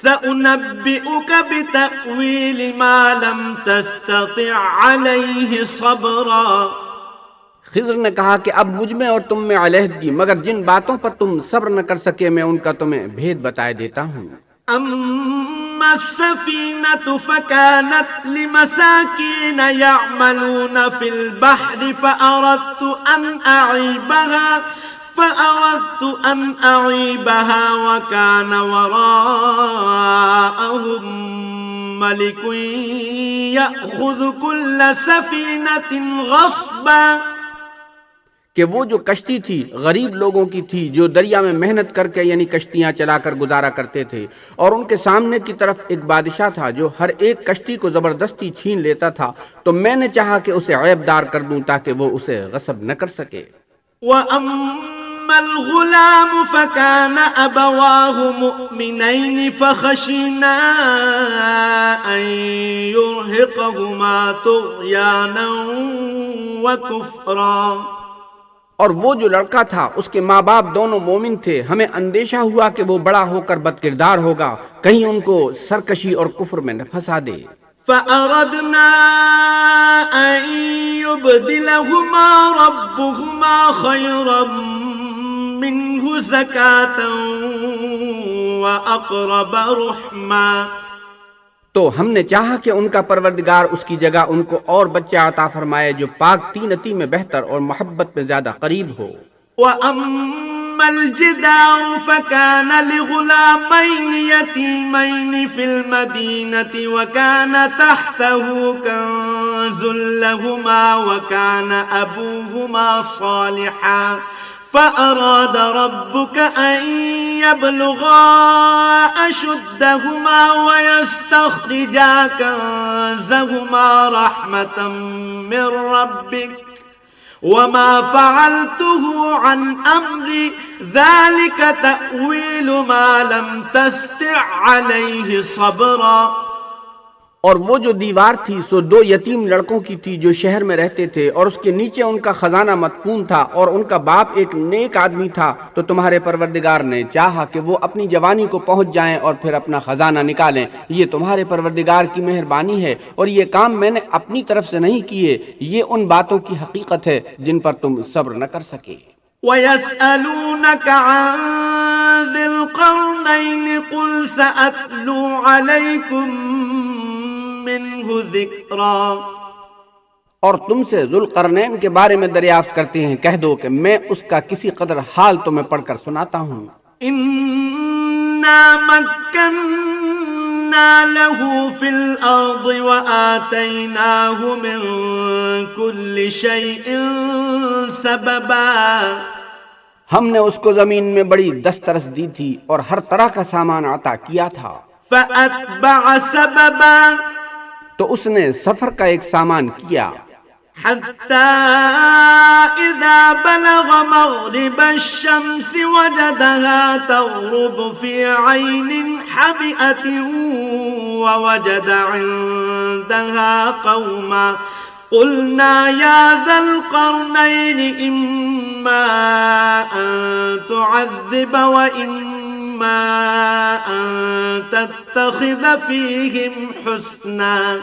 سأنبئك بتأويل ما لم تستطع عليه صبرا خضر نے کہا کہ اب مجھ میں اور تم میں علیحدگی مگر جن باتوں پر تم صبر نہ کر سکے میں ان کا تمہیں بھید بتائے دیتا ہوں۔ أما السفينة فكانت لمساكين يعملون في البحر فأردت أن أعيبها فأردت أن أعيبها وكان وراءهم ملك يأخذ كل سفينة غصباً. کہ وہ جو کشتی تھی غریب لوگوں کی تھی جو دریا میں محنت کر کے یعنی کشتیاں چلا کر گزارا کرتے تھے اور ان کے سامنے کی طرف ایک بادشاہ تھا جو ہر ایک کشتی کو زبردستی چھین لیتا تھا تو میں نے چاہا کہ اسے عیب دار کر دوں تاکہ وہ اسے غصب نہ کر سکے۔ وَأَمَّا الْغُلَامُ فَكَانَ أَبَوَاهُ مُؤْمِنَيْنِ فَخَشِنَا أَن يُرْهِقَهُمَا طُغْيَانًا وَكُفْرًا۔ اور وہ جو لڑکا تھا اس کے ماں باپ دونوں مومن تھے۔ ہمیں اندیشہ ہوا کہ وہ بڑا ہو کر بد کردار ہوگا۔ کہیں ان کو سرکشی اور کفر میں نہ پھنسا دے۔ فَأَرَدْنَا أَن يُبْدِلَهُمَا رَبُّهُمَا خَيْرًا مِّنْهُ زَكَاةً وَأَقْرَبَ رُحْمًا تو ہم نے چاہا کہ ان کا پروردگار اس کی جگہ ان کو اور بچہ عطا فرمائے جو پاک تینتی میں بہتر اور محبت میں زیادہ قریب ہو۔ وَأَمَّا الْجِدَارُ فَكَانَ لِغُلَامَيْنِ يَتِيمَيْنِ فِي الْمَدِينَةِ وَكَانَ تَحْتَهُ كَنْزٌ لَهُمَا وَكَانَ أَبُوهُمَا صَالِحًا۔ فأراد ربك أن يبلغا أشدهما ويستخرجا كنزهما رحمة من ربك وما فعلته عن أمري ذلك تأويل ما لم تستع عليه صبرا اور وہ جو دیوار تھی، سو دو یتیم لڑکوں کی تھی جو شہر میں رہتے تھے، اور اس کے نیچے ان کا خزانہ مدفون تھا، اور ان کا باپ ایک نیک آدمی تھا، تو تمہارے پروردگار نے چاہا کہ وہ اپنی جوانی کو پہنچ جائیں اور پھر اپنا خزانہ نکالیں۔ یہ تمہارے پروردگار کی مہربانی ہے، اور یہ کام میں نے اپنی طرف سے نہیں کیے۔ یہ ان باتوں کی حقیقت ہے جن پر تم صبر نہ کر سکے۔ وَيَسْأَلُونَكَ عَن ذِي الْقَرْنَيْنِ قُلْ سَأَتْلُو عَلَيْكُمْ منه ذکرا۔ اور تم سے ذوالقرنین کے بارے میں دریافت کرتے ہیں۔ کہہ دو کہ میں اس کا کسی قدر حال تمہیں پڑھ کر سناتا ہوں۔ انا مکننا له في الارض وآتيناه من كل شيء سببا۔ ہم نے اس کو زمین میں بڑی دسترس دی تھی اور ہر طرح کا سامان عطا کیا تھا۔ فأتبع سببا۔ تو اس نے سفر کا ایک سامان کیا۔ حتى إذا بلغ مغرب الشمس وجدها تغرب في عين حبئة ووجد عندها قوما قلنا يا ذا القرنين إما أن تعذب وإما أن تتخذ فيهم حسنا۔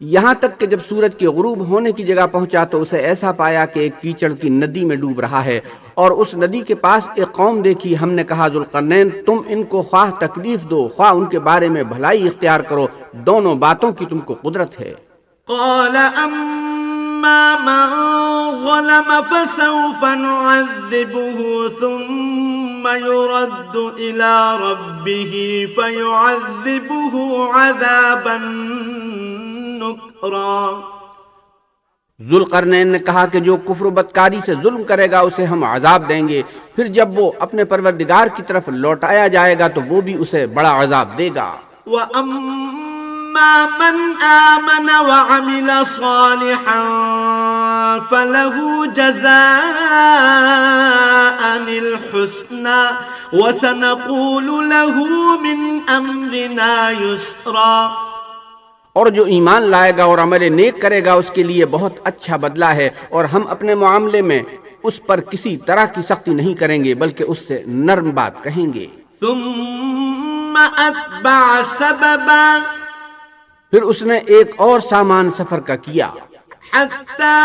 یہاں تک کہ جب سورج کے غروب ہونے کی جگہ پہنچا تو اسے ایسا پایا کہ ایک کیچڑ کی ندی میں ڈوب رہا ہے۔ اور اس ندی کے پاس ایک قوم دیکھی۔ ہم نے کہا ذوالقرنین تم ان کو خواہ تکلیف دو خواہ ان کے بارے میں بھلائی اختیار کرو۔ دونوں باتوں کی تم کو قدرت ہے۔ قال أما من ظلم فسوف نعذبه ثم يرد إلى ربه فيعذبه عذابا نكرا. ذوالقرنین نے کہا کہ جو کفر و بدکاری سے ظلم کرے گا اسے ہم عذاب دیں گے۔ پھر جب وہ اپنے پروردگار کی طرف لوٹایا جائے گا تو وہ بھی اسے بڑا عذاب دے گا۔ وَأَمَّا مَنْ آمَنَ وَعَمِلَ صَالِحًا فَلَهُ جَزَاءً الْحُسْنَى وَسَنَقُولُ لَهُ مِنْ أَمْرِنَا يُسْرًا۔ اور جو ایمان لائے گا اور عمل نیک کرے گا اس کے لیے بہت اچھا بدلہ ہے۔ اور ہم اپنے معاملے میں اس پر کسی طرح کی سختی نہیں کریں گے بلکہ اس سے نرم بات کہیں گے۔ ثم اتبع سببا۔ پھر اس نے ایک اور سامان سفر کا کیا۔ حتى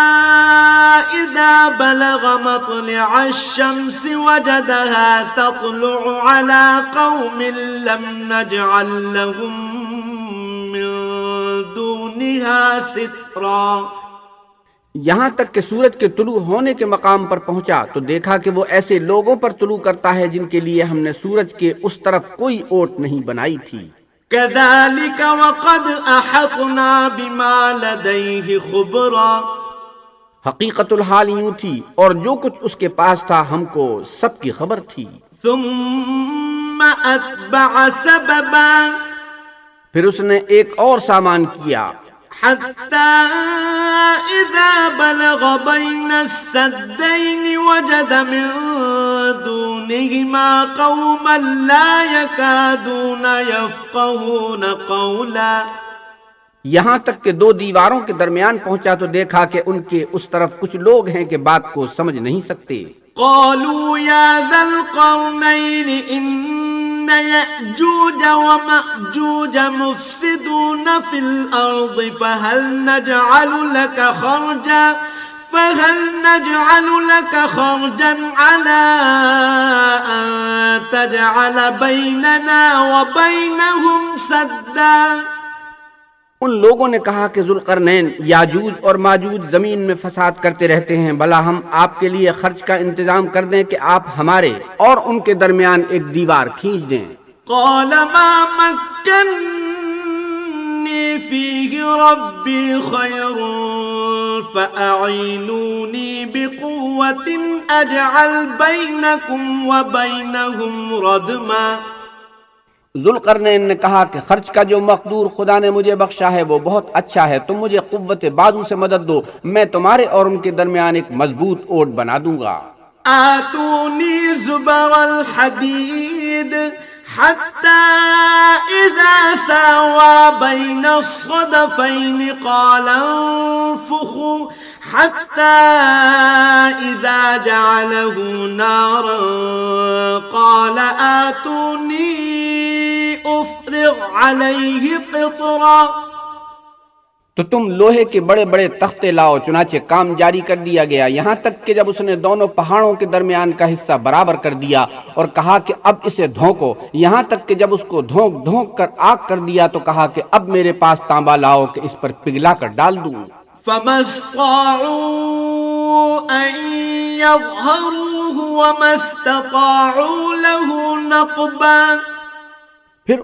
إذا بلغ مطلع الشمس وجدها تطلع على قوم لم نجعل لهم یہاں تک کہ سورج کے طلوع ہونے کے مقام پر پہنچا تو دیکھا کہ وہ ایسے لوگوں پر طلوع کرتا ہے جن کے لیے ہم نے سورج کے اس طرف کوئی اوٹ نہیں بنائی تھی۔ كذلك وقد احطنا بما لديه خبرا. حقیقت الحال یوں تھی اور جو کچھ اس کے پاس تھا ہم کو سب کی خبر تھی۔ ثم اتبع سببا. پھر اس نے ایک اور سامان کیا۔ حتى إذا بلغ بين السدين وجد من دونهما قوما لا يكادون يفقهون قولا یہاں تک کہ دو دیواروں کے درمیان پہنچا تو دیکھا کہ ان کے اس طرف کچھ لوگ ہیں کہ بات کو سمجھ نہیں سکتے۔ قالوا يا ذا القرنين إن يأجوج ومأجوج مفسدون في الأرض فهل نجعل لك خرجا فهل نجعل لك خرجا على أن تجعل بيننا وبينهم سدا ان لوگوں نے کہا کہ ذوالقرنین یاجوج اور ماجوج زمین میں فساد کرتے رہتے ہیں، بلا ہم آپ کے لیے خرچ کا انتظام کر دیں کہ آپ ہمارے اور ان کے درمیان ایک دیوار کھینچ دیں۔ قال ما فيه ربي خير فأعينوني بقوة أجعل بينكم وبينهم ردما ذوالقرنین نے کہا کہ خرچ کا جو مقدور خدا نے مجھے بخشا ہے وہ بہت اچھا ہے، تم مجھے قوت بازو سے مدد دو، میں تمہارے اور ان کے درمیان ایک مضبوط اوٹ بنا دوں گا۔ آتونی زبر الحدید حتى إذا ساوى بين الصدفين قال انفخوا حتى إذا جعله نارا قال آتوني أفرغ عليه قطرا تو تم لوہے کے بڑے بڑے تختے لاؤ، چنانچہ کام جاری کر دیا گیا۔ یہاں تک کہ جب اس نے دونوں پہاڑوں کے درمیان کا حصہ برابر کر دیا اور کہا کہ اب اسے دھوکو یہاں تک کہ جب اس کو دھونک دھونک کر آگ کر دیا تو کہا کہ اب میرے پاس تانبا لاؤ کہ اس پر پگھلا کر ڈال دوں۔ پھر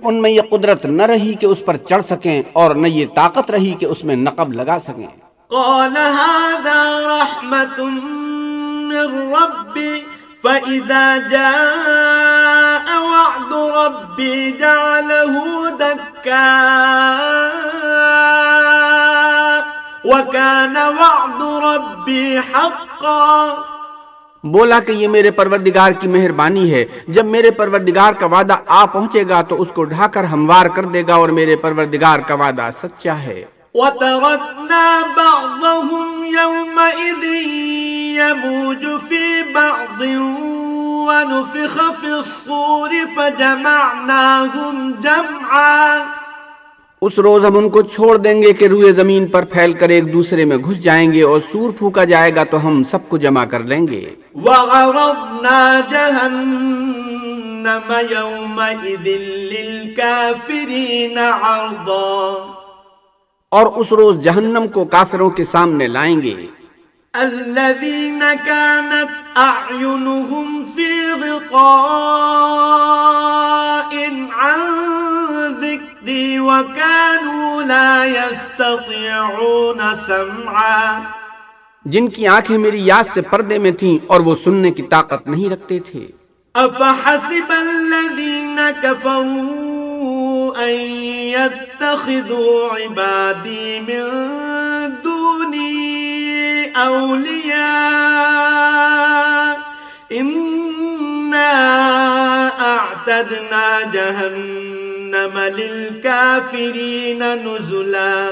ان میں یہ قدرت نہ رہی کہ اس پر چڑھ سکیں اور نہ یہ طاقت رہی کہ اس میں نقب لگا سکیں۔ قال هذا رحمة من ربي فإذا جاء وعد ربي جعله دكا وكان وعد ربي حقا۔ بولا کہ یہ میرے پروردگار کی مہربانی ہے۔ جب میرے پروردگار کا وعدہ آ پہنچے گا تو اس کو ڈھا کر ہموار کر دے گا اور میرے پروردگار کا وعدہ سچا ہے۔ وَتَرَكْنَا بَعْضَهُمْ يَوْمَئِذٍ يَمُوجُ فِي بَعْضٍ وَنُفِخَ فِي الصُّورِ فَجَمَعْنَاهُمْ جَمْعًا۔ اس روز ہم ان کو چھوڑ دیں گے کہ روئے زمین پر پھیل کر ایک دوسرے میں گھس جائیں گے اور سور پھوکا جائے گا تو ہم سب کو جمع کر لیں گے۔ وَعَرَضْنَا جَهَنَّمَ يَوْمَئِذٍ لِلْكَافِرِينَ عَرْضًا۔ اور اس روز جہنم کو کافروں کے سامنے لائیں گے۔ الذين كانت أعينهم في غطاء عن ذكر وكانوا لا يستطيعون سمعا. جن کی آنکھیں میری یاد سے پردے میں تھیں اور وہ سننے کی طاقت نہیں رکھتے تھے۔ أفحسب الذين كفروا أن يتخذوا عبادي من دوني أولياء إنا أعتدنا جهنم للكافرين نزلاً۔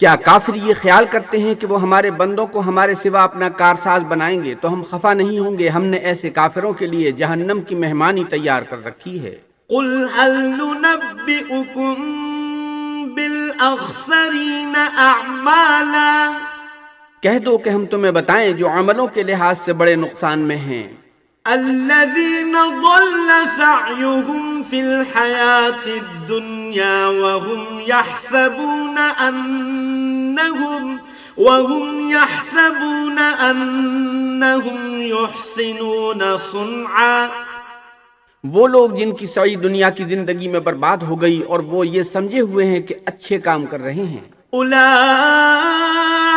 کیا کافر یہ خیال کرتے ہیں کہ وہ ہمارے بندوں کو ہمارے سوا اپنا کارساز بنائیں گے؟ تو ہم خفا نہیں ہوں گے ہم نے ایسے کافروں کے لیے جہنم کی مہمانی تیار کر رکھی ہے۔ قل هل ننبئكم بالأخسرين أعمالا کہہ دو کہ ہم تمہیں بتائیں جو عملوں کے لحاظ سے بڑے نقصان میں ہیں۔ الذين ضل سعيهم في الحياة الدنيا وهم يحسبون أنهم وهم يحسبون أنهم يحسنون صنعا وہ لوگ جن کی سعی دنیا کی زندگی میں برباد ہو گئی اور وہ یہ سمجھے ہوئے ہیں کہ اچھے کام کر رہے ہیں۔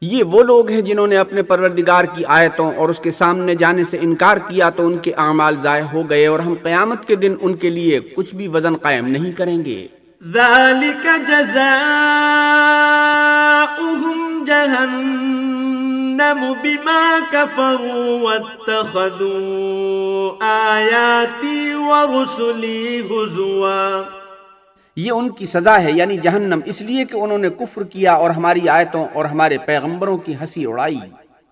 یہ وہ لوگ ہیں جنہوں نے اپنے پروردگار کی آیتوں اور اس کے سامنے جانے سے انکار کیا تو ان کے اعمال ضائع ہو گئے اور ہم قیامت کے دن ان کے لیے کچھ بھی وزن قائم نہیں کریں گے۔ ذلك جزاؤهم جهنم بما كفروا واتخذوا آياتي ورسلي هزواً۔ یہ ان کی سزا ہے یعنی جہنم۔ اس لیے کہ انہوں نے کفر کیا اور ہماری آیتوں اور ہمارے پیغمبروں کی ہنسی اڑائی۔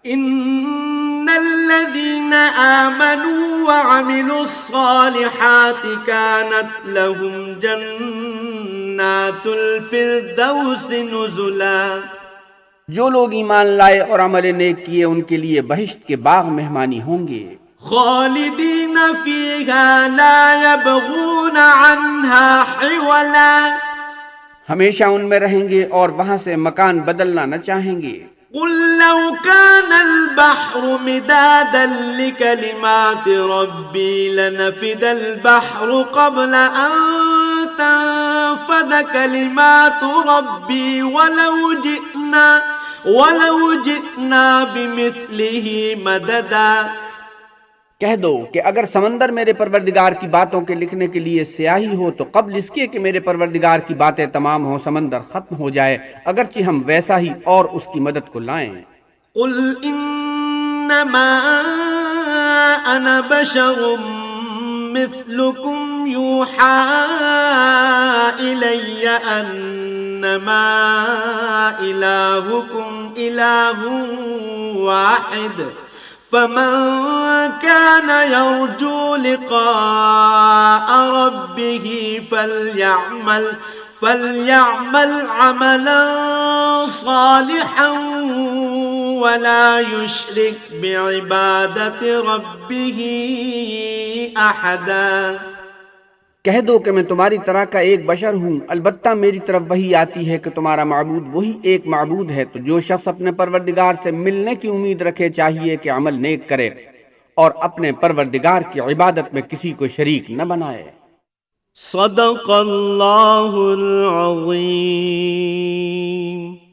ان الذين امنوا وعملوا الصالحات كانت لهم جنات الفردوس نزلا۔ جو لوگ ایمان لائے اور عمل نیک کیے ان کے لیے بہشت کے باغ مہمانی ہوں گے۔ خالدين فيها لا يبغون عنها حولا ہمیشہ ان میں رہیں گے اور وہاں سے مکان بدلنا نہ چاہیں گے۔ قل لو كان البحر مدادا لكلمات ربي لنفد البحر قبل أن تنفد كلمات ربي ولو جئنا ولو جئنا بمثله مددا۔ کہہ دو کہ اگر سمندر میرے پروردگار کی باتوں کے لکھنے کے لیے سیاہی ہو تو قبل اس کے کہ میرے پروردگار کی باتیں تمام ہوں، سمندر ختم ہو جائے، اگرچہ ہم ویسا ہی اور اس کی مدد کو لائیں۔ قل انما انا بشر مثلكم يوحى الي انما الهكم اله واحد۔ فمن كان يرجو لقاء ربه فليعمل فليعمل عملا صالحا ولا يشرك بعبادة ربه أحداً کہہ دو کہ میں تمہاری طرح کا ایک بشر ہوں۔ البتہ میری طرف وہی آتی ہے کہ تمہارا معبود وہی ایک معبود ہے۔ تو جو شخص اپنے پروردگار سے ملنے کی امید رکھے چاہیے کہ عمل نیک کرے اور اپنے پروردگار کی عبادت میں کسی کو شریک نہ بنائے۔ صدق اللہ العظیم۔